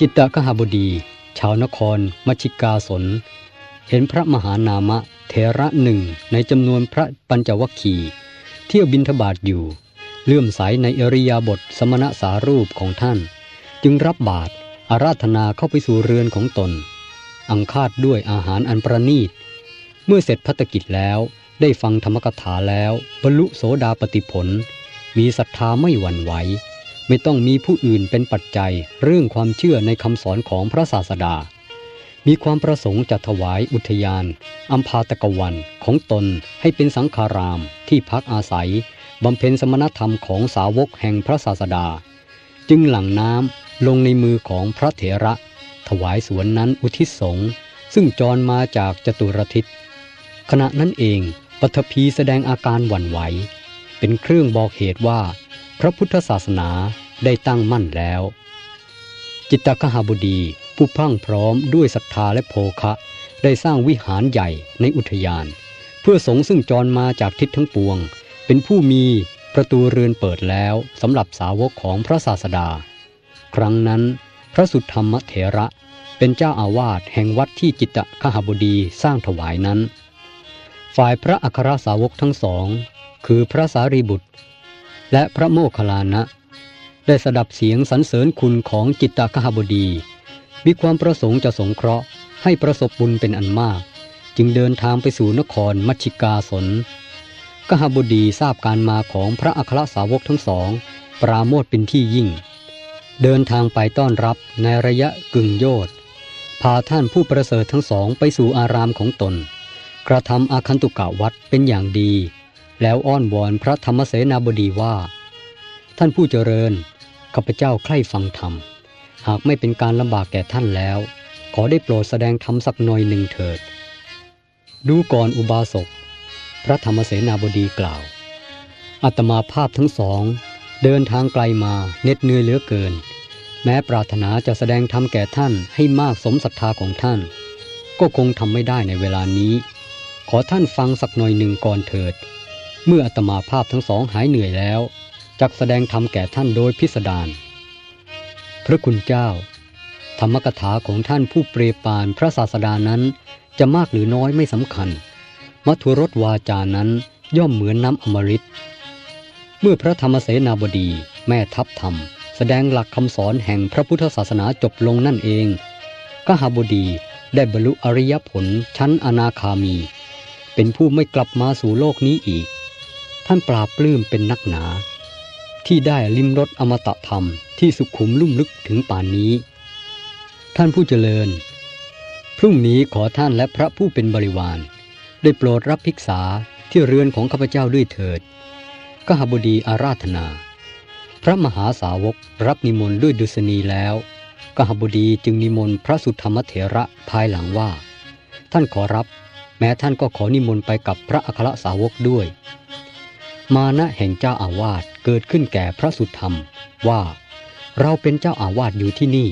จิตตกหบดี ชาวนคร มัชิกาสน เห็นพระมหานามะเทระหนึ่งในจำนวนพระปัญจวัคคีเที่ยวบินทบาทอยู่ เลื่อมใสในอริยาบทสมณะสารูปของท่าน จึงรับบาตรอาราธนาเข้าไปสู่เรือนของตน อังคาดด้วยอาหารอันประณีต เมื่อเสร็จพัฒกิจแล้วได้ฟังธรรมกถาแล้ว บรรลุโสดาปติผล มีศรัทธาไม่หวั่นไหว ไม่ต้องมีผู้อื่นเป็นปัจจัยเรื่องความเชื่อในคำสอนของพระศาสดา มีความประสงค์จะถวายอุทยาน อัมพาตกวันของตนให้เป็นสังฆารามที่พักอาศัยบำเพ็ญสมณธรรมของสาวกแห่งพระศาสดา จึงหลั่งน้ำลงในมือของพระเถระ ถวายสวนนั้นอุทิศสงฆ์ซึ่งจรมาจากจตุรทิศ ขณะนั้นเองปฐพีแสดงอาการหวั่นไหว เป็นเครื่องบอกเหตุว่า พระพุทธศาสนาได้ตั้งมั่นแล้ว จิตตคหบดีผู้พรั่งพร้อมด้วยศรัทธาและโภคะ ได้สร้างวิหารใหญ่ในอุทยาน เพื่อสงฆ์ซึ่งจรมาจากทิศทั้งปวง เป็นผู้มีประตูเรือนเปิดแล้วสำหรับสาวกของพระศาสดา ครั้งนั้นพระสุธรรมเถระเป็นเจ้าอาวาสแห่งวัดที่จิตตคหบดีสร้างถวายนั้น ฝ่ายพระอัครสาวกทั้งสอง คือพระสารีบุตร และพระโมคคัลลานะ ได้สดับเสียงสรรเสริญคุณของจิตตคหบดี มีความประสงค์จะสงเคราะห์ให้ประสบบุญเป็นอันมาก จึงเดินทางไปสู่นครมัชชิกาสนกหบดีทราบการมาของพระอัครสาวกทั้งสอง ปราโมทเป็นที่ยิ่ง เดินทางไปต้อนรับในระยะกึ่งโยธพาท่านผู้ประเสริฐทั้งสองไปสู่อารามของตน กระทำอาคันตุกะวัดเป็นอย่างดี แล้วอ้อนวอนพระธรรมเสนาบดีว่า ท่านผู้เจริญข้าพเจ้าใคร่ฟังธรรม หากไม่เป็นการลำบากแก่ท่านแล้ว ขอได้โปรดแสดงธรรมสักหน่อยหนึ่งเถิด ดูก่อนอุบาสก พระธรรมเสนาบดีกล่าวอัตมาภาพทั้งสอง เดินทางไกลมาเหน็ดเหนื่อยเหลือเกิน แม้ปรารถนาจะแสดงธรรมแก่ท่านให้มากสมศรัทธาของท่าน ก็คงทำไม่ได้ในเวลานี้ ขอท่านฟังสักหน่อยหนึ่งก่อนเถิด เมื่ออัตมาภาพทั้งสองหายเหนื่อยแล้วจักแสดงธรรมแก่ท่านโดยพิสดารพระคุณเจ้า ธรรมกถาของท่านผู้เปรียปานพระศาสดานั้น จะมากหรือน้อยไม่สำคัญ มัทุรสวาจานั้นย่อมเหมือนน้ำอมฤตเมื่อพระธรรมเสนาบดีแม่ทัพธรรม แสดงหลักคำสอนแห่งพระพุทธศาสนาจบลงนั่นเองกหบดีได้บรรลุอริยผลชั้นอนาคามี เป็นผู้ไม่กลับมาสู่โลกนี้อีกานปราบปลื้มเป็นนักหนา ที่ได้ลิมรสอมตะธรรมที่สุขุมลุ่มลึกถึงป่านนี้ ท่านผู้เจริญ พรุ่งนี้ขอท่านและพระผู้เป็นบริวาร ได้โปรดรับภิกษาที่เรือนของข้าพเจ้าด้วยเถิดกหบดีอาราธนา พระมหาสาวกรับนิมนต์ด้วยดุษณีแล้วกหบดีจึงนิมนต์พระสุธรรมเถระภายหลังว่า ท่านขอรับ แม้ท่านก็ขอนิมนต์ไปกับพระอัครสาวกด้วย มานะแห่งเจ้าอาวาสเกิดขึ้นแก่พระสุธรรมว่า เราเป็นเจ้าอาวาสอยู่ที่นี่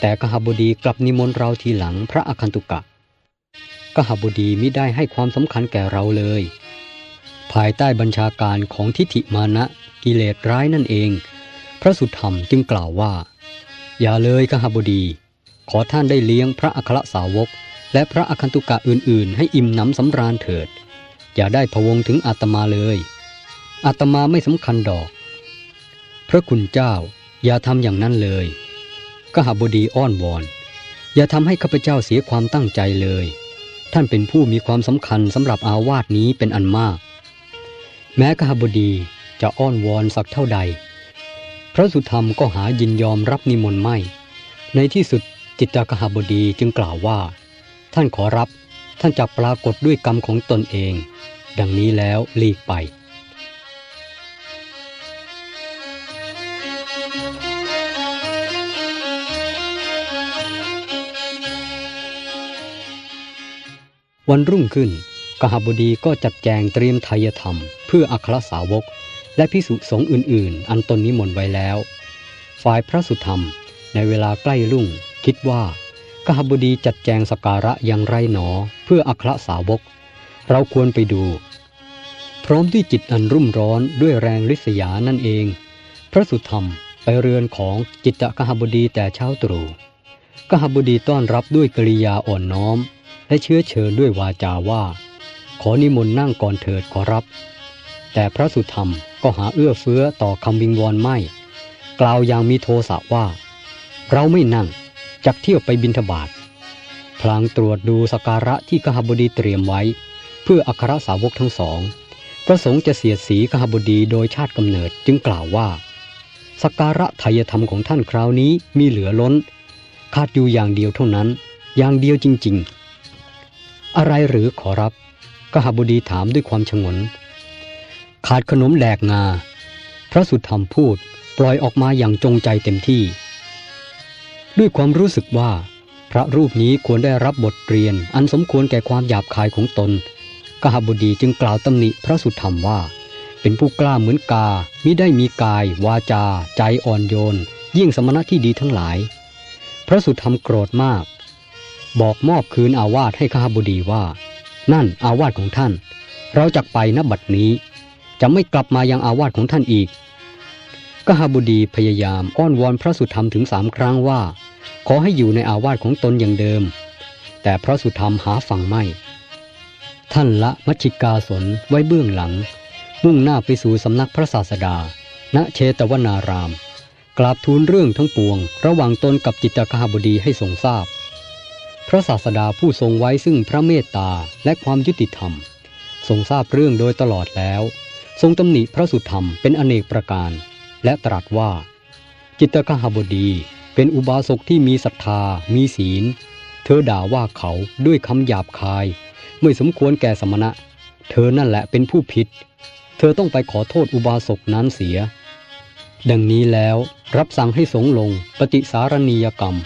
แต่กหบดีกลับนิมนต์เราทีหลังพระอคันตุกะ กหบดีมิได้ให้ความสำคัญแก่เราเลย ภายใต้บัญชาการของทิฏฐิมานะกิเลสร้ายนั่นเอง พระสุธรรมจึงกล่าวว่า อย่าเลยกหบดี ขอท่านได้เลี้ยงพระอัครสาวก และพระอคันตุกะอื่นๆ ให้อิ่มหนำสำราญเถิด อย่าได้พวงถึงอาตมาเลย อาตมาไม่สำคัญดอก พระคุณเจ้าอย่าทำอย่างนั้นเลยกหบดีอ้อนวอน อย่าทำให้ข้าพเจ้าเสียความตั้งใจเลย ท่านเป็นผู้มีความสำคัญสำหรับอาวาสนี้เป็นอันมาก แม้กหบดีจะอ้อนวอนสักเท่าใด พระสุธรรมก็หายินยอมรับนิมนต์ไม่ ในที่สุดจิตตกหบดีจึงกล่าวว่า ท่านขอรับท่านจักปรากฏด้วยกรรมของตนเอง ดังนี้แล้วลีกไป วันรุ่งขึ้น กหบดีก็จัดแจงเตรียมไทยธรรม เพื่ออัครสาวก และพิสุสงฆ์อื่น ๆ อันตนนิมนต์ไว้แล้ว ฝ่ายพระสุธรรม ในเวลาใกล้รุ่ง คิดว่ากหบดีจัดแจงสการะอย่างไรหนอ เพื่ออัครสาวก เราควรไปดู พร้อมด้วยจิตอันรุ่มร้อนด้วยแรงริษยานั่นเอง พระสุธรรมไปเรือนของจิตตกหบดีแต่เช้าตรู่กหบดีต้อนรับด้วยกริยาอ่อนน้อม และเชื้อเชิญด้วยวาจาว่า ขอนิมนต์นั่งก่อนเถิดขอรับ แต่พระสุธรรมก็หาเอื้อเฟื้อต่อคำวิงวอนไม่ กล่าวอย่างมีโทสะว่า เราไม่นั่งจักเที่ยวไปบินทบาทพลางตรวจดูสการะที่กหบดีเตรียมไว้ เพื่ออัครสาวกทั้งสองประสงค์จะเสียดสีกหบดีโดยชาติกำเนิดจึงกล่าวว่าสการะไทยธรรมของท่านคราวนี้มีเหลือล้น ขาดอยู่อย่างเดียวเท่านั้น อย่างเดียวจริง ๆ อะไรหรือขอรับกหบดีถามด้วยความฉงน ขาดขนมแดกงา พระสุธรรมพูดปล่อยออกมาอย่างจงใจเต็มที่ ด้วยความรู้สึกว่า พระรูปนี้ควรได้รับบทเรียนอันสมควรแก่ความหยาบคายของตน กหบดีจึงกล่าวตำหนิพระสุธรรมว่า เป็นผู้กล้าเหมือนกามิได้มีกาย วาจา ใจอ่อนโยน ยิ่งสมณะที่ดีทั้งหลาย พระสุธรรมโกรธมาก บอกมอบคืนอาวาสให้ข้าบดีว่า นั่นอาวาสของท่าน เราจะไปณบัดนี้ จะไม่กลับมายังอาวาสของท่านอีกกหบดีพยายามอ้อนวอนพระสุธรรมถึงสามครั้งว่า ขอให้อยู่ในอาวาสของตนอย่างเดิม แต่พระสุธรรมหาฟังไม่ ท่านละมัชิกาสนไว้เบื้องหลัง มุ่งหน้าไปสู่สำนักพระศาสดา ณเชตวนาราม กราบทูลเรื่องทั้งปวง ระหว่างตนกับจิตตคาบดีให้ทรงทราบ พระศาสดาผู้ทรงไว้ซึ่งพระเมตตาและความยุติธรรม ทรงทราบเรื่องโดยตลอดแล้ว ทรงตำหนิพระสุธรรมเป็นอเนกประการ และตรัสว่า จิตตคาบดีเป็นอุบาสกที่มีศรัทธา มีศีล เธอด่าว่าเขาด้วยคำหยาบคาย ไม่สมควรแก่สมณะ เธอนั่นแหละเป็นผู้ผิด เธอต้องไปขอโทษอุบาสกนั้นเสีย ดังนี้แล้วรับสั่งให้สงลงปฏิสารณียกรรม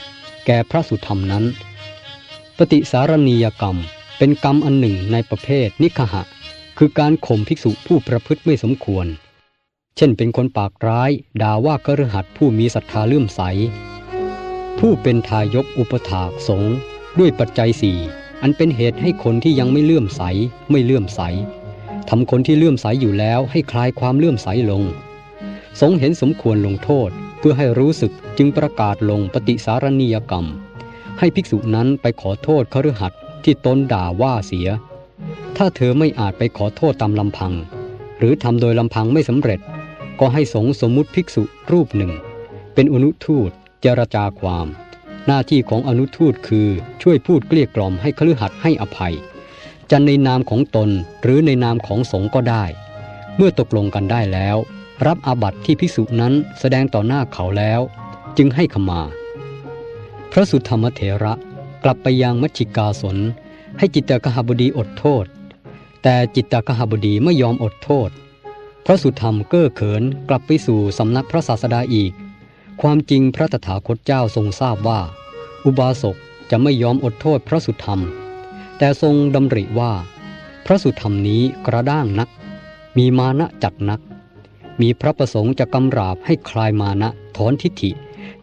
แก่พระสุธรรมนั้น ปฏิสารณียกรรม เป็นกรรมอันหนึ่งในประเภทนิคหะ คือการข่มภิกษุผู้ประพฤติไม่สมควร เช่นเป็นคนปากร้าย ด่าว่ากระหัดผู้มีศรัทธาเลื่อมใส ผู้เป็นทายกอุปถากสงด้วยปัจจัยสี่อันเป็นเหตุให้คนที่ยังไม่เลื่อมใสไม่เลื่อมใสทำคนที่เลื่อมใสอยู่แล้วให้คลายความเลื่อมใสลง สงเห็นสมควรลงโทษเพื่อให้รู้สึกจึงประกาศลงปฏิสารณียกรรม ให้ภิกษุนั้นไปขอโทษคฤหัสถ์ที่ตนด่าว่าเสีย ถ้าเธอไม่อาจไปขอโทษตามลำพัง หรือทำโดยลำพังไม่สำเร็จ ก็ให้สงสมมุติภิกษุรูปหนึ่ง เป็นอนุทูตเจรจาความ หน้าที่ของอนุทูตคือช่วยพูดเกลี้ยกล่อมให้คลือหัดให้อภัยจะในนามของตนหรือในนามของสงฆ์ก็ได้ เมื่อตกลงกันได้แล้ว รับอาบัติที่ภิกษุนั้นแสดงต่อหน้าเขาแล้ว จึงให้ขมา พระสุธรรมเถระกลับไปยังมัชชิกาสน ให้จิตตกหบดีอดโทษ แต่จิตตกหบดีไม่ยอมอดโทษ พระสุธรรมเก้อเขินกลับไปสู่สำนักพระศาสดาอีก ความจริงพระตถาคตเจ้าทรงทราบว่า อุบาสกจะไม่ยอมอดโทษพระสุธรรม แต่ทรงดำริว่า พระสุธรรมนี้กระด้างนัก มีมานะจัดนัก มีพระประสงค์จะกำราบให้คลายมานะถอนทิฏฐิ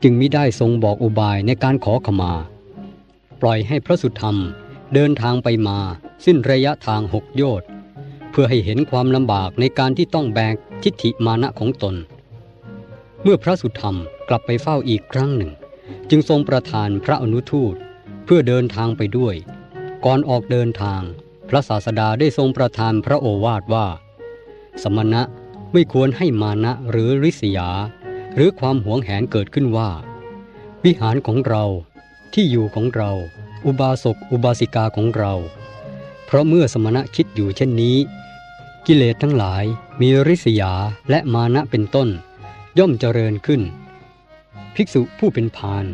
จึงมิได้ทรงบอกอุบายในการขอขมา ปล่อยให้พระสุธรรมเดินทางไปมา สิ้นระยะทางหกโยชน์เพื่อให้เห็นความลำบากในการที่ต้องแบกทิฏฐิมานะของตน เมื่อพระสุธรรมกลับไปเฝ้าอีกครั้งหนึ่ง จึงทรงประทานพระอนุทูตเพื่อเดินทางไปด้วย ก่อนออกเดินทาง พระศาสดาได้ทรงประทานพระโอวาทว่า สมณะไม่ควรให้มานะหรือริษยา หรือความหวงแหนเกิดขึ้นว่า วิหารของเราที่อยู่ของเรา อุบาสกอุบาสิกาของเรา เพราะเมื่อสมณะคิดอยู่เช่นนี้ กิเลสทั้งหลายมีริษยาและมานะเป็นต้น ย่อมเจริญขึ้น ภิกษุผู้เป็นพาน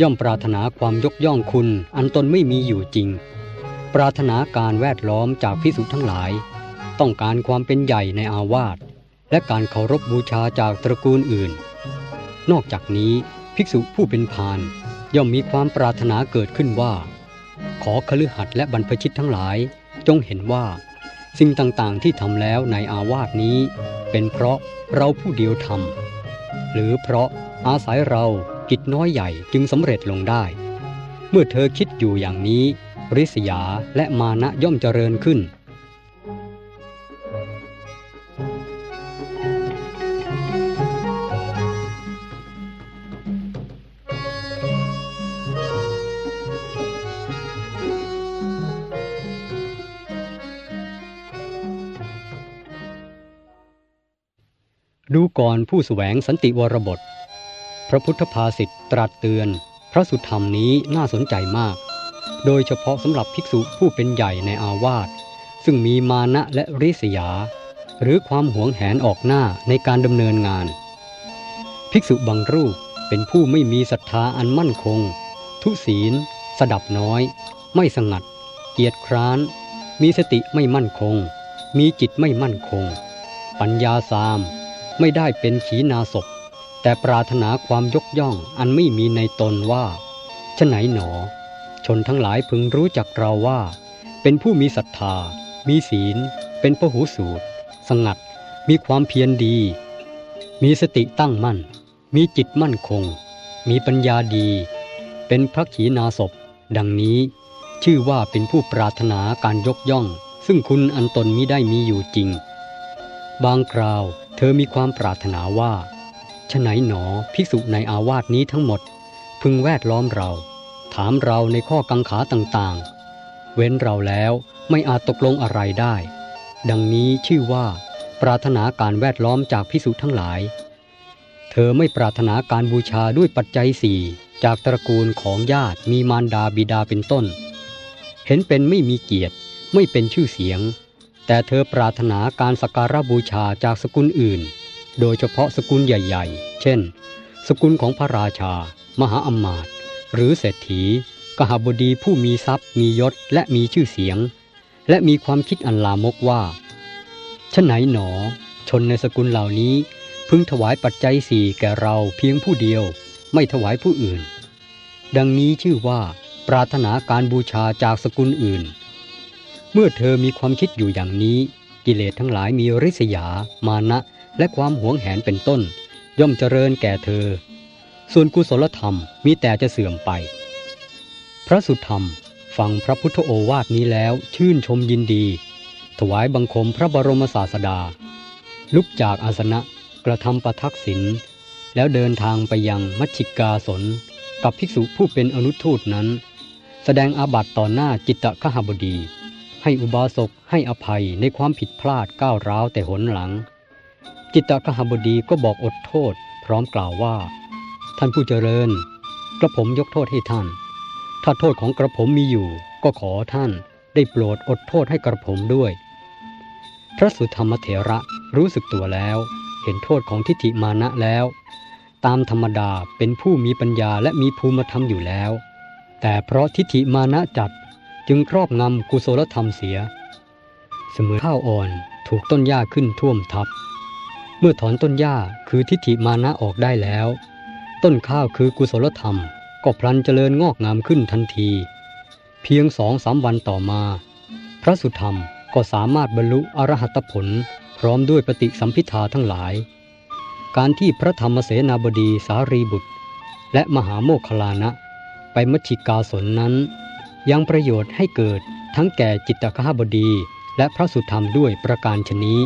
ย่อมปรารถนาความยกย่องคุณอันตนไม่มีอยู่จริง ปรารถนาการแวดล้อมจากภิกษุทั้งหลาย ต้องการความเป็นใหญ่ในอาวาสและการเคารพบูชาจากตระกูลอื่น นอกจากนี้ภิกษุผู้เป็นพานย่อมมีความปรารถนาเกิดขึ้นว่า ขอคฤหัสถ์และบรรพชิตทั้งหลาย จงเห็นว่า สิ่งต่างๆที่ทำแล้วในอาวาสนี้ เป็นเพราะเราผู้เดียวทำหรือเพราะอาศัยเรากิจน้อยใหญ่จึงสำเร็จลงได้ เมื่อเธอคิดอยู่อย่างนี้ ริษยาและมานะย่อมเจริญขึ้น ดูก่อนผู้สแสวงสันติวรบท พระพุทธภาษิตตรัสเตือน พระสุธรรมนี้น่าสนใจมาก โดยเฉพาะสำหรับภิกษุผู้เป็นใหญ่ในอาวาส ซึ่งมีมานะและริษยา หรือความหวงแหนออกหน้าในการดำเนินงาน ภิกษุบางรูปเป็นผู้ไม่มีศรัทธาอันมั่นคง ทุศีล สดับน้อย ไม่สงัด เกียจคร้าน มีสติไม่มั่นคง มีจิตไม่มั่นคง ปัญญาสาม ไม่ได้เป็นขีนาศพ แต่ปรารถนาความยกย่องอันไม่มีในตนว่าฉไหนหนอ ชนทั้งหลายพึงรู้จักเราว่า เป็นผู้มีศรัทธา มีศีล เป็นพหูสูตร สงัด มีความเพียรดี มีสติตั้งมั่น มีจิตมั่นคง มีปัญญาดี เป็นพระขีนาศพดังนี้ ชื่อว่าเป็นผู้ปรารถนาการยกย่อง ซึ่งคุณอันตนมิได้มีอยู่จริง บางคราว เธอมีความปรารถนาว่าฉไหนหนอภิกษุในอาวาสนี้ทั้งหมด พึงแวดล้อมเรา ถามเราในข้อกังขาต่างๆ เว้นเราแล้วไม่อาจตกลงอะไรได้ ดังนี้ชื่อว่า ปรารถนาการแวดล้อมจากภิกษุทั้งหลาย เธอไม่ปรารถนาการบูชาด้วยปัจจัยสี่จากตระกูลของญาติมีมารดาบิดาเป็นต้น เห็นเป็นไม่มีเกียรติไม่เป็นชื่อเสียง แต่เธอปรารถนาการสักการะบูชาจากสกุลอื่น โดยเฉพาะสกุลใหญ่ ๆ เช่น สกุลของพระราชา มหาอมาตย์หรือเศรษฐี กหบดีผู้มีทรัพย์ มียศและมีชื่อเสียง และมีความคิดอันลามกว่าชไหนหนอ ชนในสกุลเหล่านี้ พึงถวายปัจจัยสี่แก่เราเพียงผู้เดียว ไม่ถวายผู้อื่น ดังนี้ชื่อว่า ปรารถนาการบูชาจากสกุลอื่น เมื่อเธอมีความคิดอยู่อย่างนี้ กิเลสทั้งหลายมีริษยา มานะ และความหวงแหนเป็นต้น ย่อมเจริญแก่เธอ ส่วนกุศลธรรมมีแต่จะเสื่อมไป พระสุธรรมฟังพระพุทธโอวาทนี้แล้วชื่นชมยินดี ถวายบังคมพระบรมศาสดา ลุกจากอาสนะกระทำประทักษิณแล้วเดินทางไปยังมัชชิกาสน กับภิกษุผู้เป็นอนุทูตนั้น แสดงอาบัติต่อหน้าจิตตขหบดี ให้อุบาสกให้อภัยในความผิดพลาดก้าวร้าวแต่หนหลัง จิตตกหบดีก็บอกอดโทษ พร้อมกล่าวว่า ท่านผู้เจริญ กระผมยกโทษให้ท่าน ถ้าโทษของกระผมมีอยู่ ก็ขอท่านได้โปรดอดโทษให้กระผมด้วย พระสุธรรมเถระรู้สึกตัวแล้ว เห็นโทษของทิฏฐิมานะแล้ว ตามธรรมดาเป็นผู้มีปัญญาและมีภูมิธรรมอยู่แล้ว แต่เพราะทิฏฐิมานะจัด จึงครอบงำกุศลธรรมเสีย เสมือนข้าวอ่อนถูกต้นหญ้าขึ้นท่วมทับ เมื่อถอนต้นหญ้าคือทิฏฐิมานะออกได้แล้ว ต้นข้าวคือกุศลธรรม ก็พลันเจริญงอกงามขึ้นทันที เพียงสองสามวันต่อมา พระสุธรรมก็สามารถบรรลุอรหัตผล พร้อมด้วยปฏิสัมพิทาทั้งหลาย การที่พระธรรมเสนาบดีสารีบุตร และมหาโมคคลานะ ไปมัชิกาสนนั้น ยังประโยชน์ให้เกิดทั้งแก่จิตตคหบดี และพระสุธรรมด้วยประการชนี้